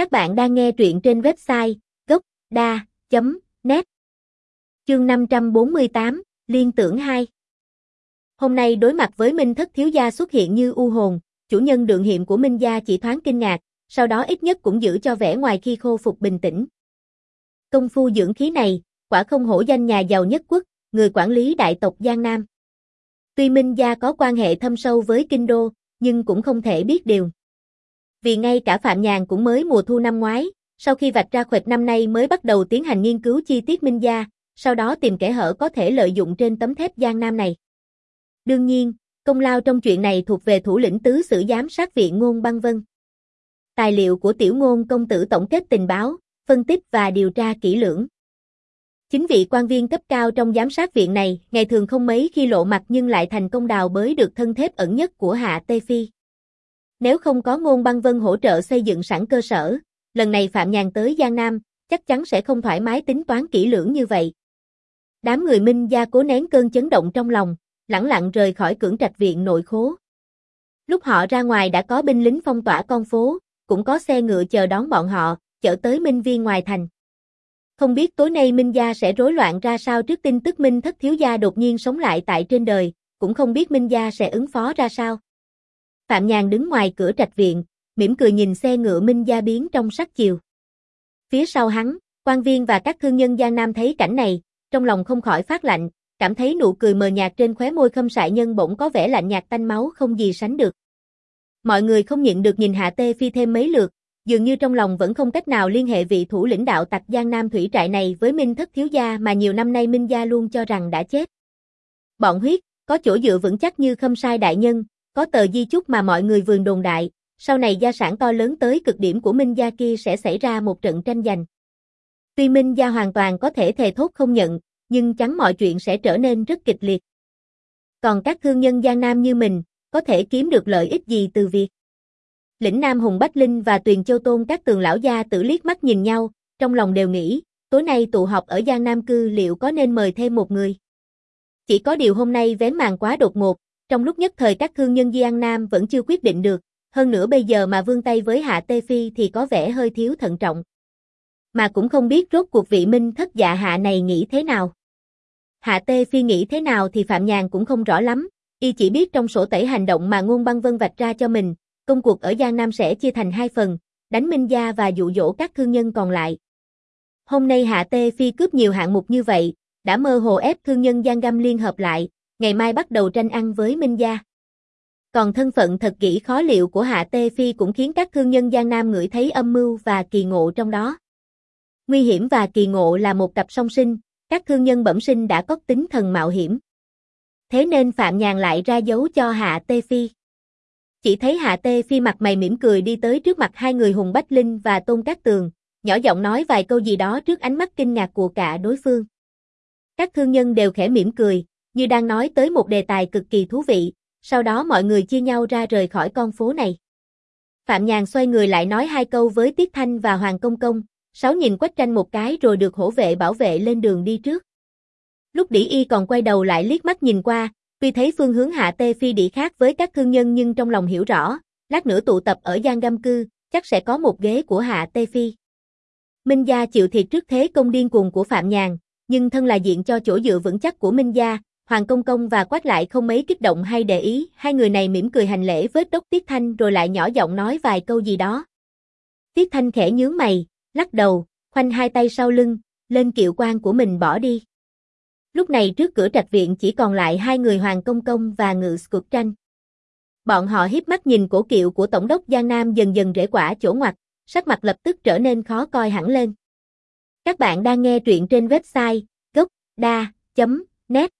Các bạn đang nghe truyện trên website gốc.da.net Chương 548, Liên tưởng 2 Hôm nay đối mặt với Minh Thất Thiếu Gia xuất hiện như u hồn, chủ nhân đường hiệm của Minh Gia chỉ thoáng kinh ngạc, sau đó ít nhất cũng giữ cho vẻ ngoài khi khô phục bình tĩnh. Công phu dưỡng khí này, quả không hổ danh nhà giàu nhất quốc, người quản lý đại tộc Giang Nam. Tuy Minh Gia có quan hệ thâm sâu với Kinh Đô, nhưng cũng không thể biết điều. Vì ngay cả Phạm Nhàn cũng mới mùa thu năm ngoái, sau khi vạch ra khoệt năm nay mới bắt đầu tiến hành nghiên cứu chi tiết Minh Gia, sau đó tìm kẻ hở có thể lợi dụng trên tấm thép Giang Nam này. Đương nhiên, công lao trong chuyện này thuộc về thủ lĩnh tứ sử giám sát viện Ngôn Băng Vân. Tài liệu của tiểu ngôn công tử tổng kết tình báo, phân tích và điều tra kỹ lưỡng. Chính vị quan viên cấp cao trong giám sát viện này, ngày thường không mấy khi lộ mặt nhưng lại thành công đào bới được thân thép ẩn nhất của Hạ Tê Phi. Nếu không có ngôn băng vân hỗ trợ xây dựng sẵn cơ sở, lần này Phạm Nhàn tới Giang Nam, chắc chắn sẽ không thoải mái tính toán kỹ lưỡng như vậy. Đám người Minh gia cố nén cơn chấn động trong lòng, lẳng lặng rời khỏi cưỡng trạch viện nội khố. Lúc họ ra ngoài đã có binh lính phong tỏa con phố, cũng có xe ngựa chờ đón bọn họ, chở tới Minh Viên ngoài thành. Không biết tối nay Minh Gia sẽ rối loạn ra sao trước tin tức Minh Thất Thiếu Gia đột nhiên sống lại tại trên đời, cũng không biết Minh Gia sẽ ứng phó ra sao. Phạm Nhàn đứng ngoài cửa trạch viện, mỉm cười nhìn xe ngựa Minh Gia biến trong sắc chiều. Phía sau hắn, quan viên và các thương nhân Giang Nam thấy cảnh này, trong lòng không khỏi phát lạnh, cảm thấy nụ cười mờ nhạt trên khóe môi khâm sại nhân bỗng có vẻ lạnh nhạt tanh máu không gì sánh được. Mọi người không nhịn được nhìn Hạ Tê Phi thêm mấy lượt, dường như trong lòng vẫn không cách nào liên hệ vị thủ lĩnh đạo tặc Giang Nam thủy trại này với Minh Thất Thiếu Gia mà nhiều năm nay Minh Gia luôn cho rằng đã chết. Bọn huyết, có chỗ dựa vững chắc như khâm sai đại nhân, có tờ di chúc mà mọi người vườn đồn đại, sau này gia sản to lớn tới cực điểm của Minh Gia kia sẽ xảy ra một trận tranh giành. Tuy Minh Gia hoàn toàn có thể thề thốt không nhận, nhưng chắn mọi chuyện sẽ trở nên rất kịch liệt. Còn các thương nhân Giang Nam như mình, có thể kiếm được lợi ích gì từ việc Lĩnh Nam Hùng Bách Linh và Tuyền Châu Tôn các tường lão gia tử liếc mắt nhìn nhau, trong lòng đều nghĩ, tối nay tụ họp ở Giang Nam Cư liệu có nên mời thêm một người. Chỉ có điều hôm nay vén màn quá đột ngột, trong lúc nhất thời các thương nhân Giang Nam vẫn chưa quyết định được, hơn nữa bây giờ mà vương tay với Hạ Tê Phi thì có vẻ hơi thiếu thận trọng. Mà cũng không biết rốt cuộc vị minh thất dạ hạ này nghĩ thế nào. Hạ Tê Phi nghĩ thế nào thì Phạm Nhàn cũng không rõ lắm, y chỉ biết trong sổ tẩy hành động mà ngôn băng vân vạch ra cho mình, công cuộc ở Giang Nam sẽ chia thành hai phần, đánh Minh Gia và dụ dỗ các thương nhân còn lại. Hôm nay Hạ Tê Phi cướp nhiều hạng mục như vậy, đã mơ hồ ép thương nhân Giang Gam liên hợp lại, ngày mai bắt đầu tranh ăn với Minh Gia. Còn thân phận thật kỹ khó liệu của Hạ Tê Phi cũng khiến các thương nhân Giang Nam ngửi thấy âm mưu và kỳ ngộ trong đó. Nguy hiểm và kỳ ngộ là một cặp song sinh, các thương nhân bẩm sinh đã có tính thần mạo hiểm. Thế nên Phạm Nhàn lại ra dấu cho Hạ Tê Phi. Chỉ thấy Hạ Tê Phi mặt mày mỉm cười đi tới trước mặt hai người Hùng Bách Linh và Tôn Cát Tường, nhỏ giọng nói vài câu gì đó trước ánh mắt kinh ngạc của cả đối phương. Các thương nhân đều khẽ mỉm cười, như đang nói tới một đề tài cực kỳ thú vị, sau đó mọi người chia nhau ra rời khỏi con phố này. Phạm Nhàn xoay người lại nói hai câu với Tiết Thanh và Hoàng Công Công, sáu nhìn quách tranh một cái rồi được hổ vệ bảo vệ lên đường đi trước. Lúc đỉ y còn quay đầu lại liếc mắt nhìn qua, tuy thấy phương hướng hạ tê phi đỉ khác với các thương nhân nhưng trong lòng hiểu rõ, lát nữa tụ tập ở Giang Găm Cư, chắc sẽ có một ghế của hạ tê phi. Minh Gia chịu thiệt trước thế công điên cuồng của Phạm Nhàn, nhưng thân là diện cho chỗ dựa vững chắc của Minh Gia, Hoàng Công Công và Quách lại không mấy kích động hay để ý, hai người này mỉm cười hành lễ với Đốc Tiết Thanh rồi lại nhỏ giọng nói vài câu gì đó. Tiết Thanh khẽ nhướng mày, lắc đầu, khoanh hai tay sau lưng, lên kiệu quan của mình bỏ đi. Lúc này trước cửa trạch viện chỉ còn lại hai người Hoàng Công Công và Ngự Scục Tranh. Bọn họ hiếp mắt nhìn cổ kiệu của Tổng đốc Giang Nam dần dần rễ quả chỗ ngoặt, sắc mặt lập tức trở nên khó coi hẳn lên. Các bạn đang nghe truyện trên website gocda.net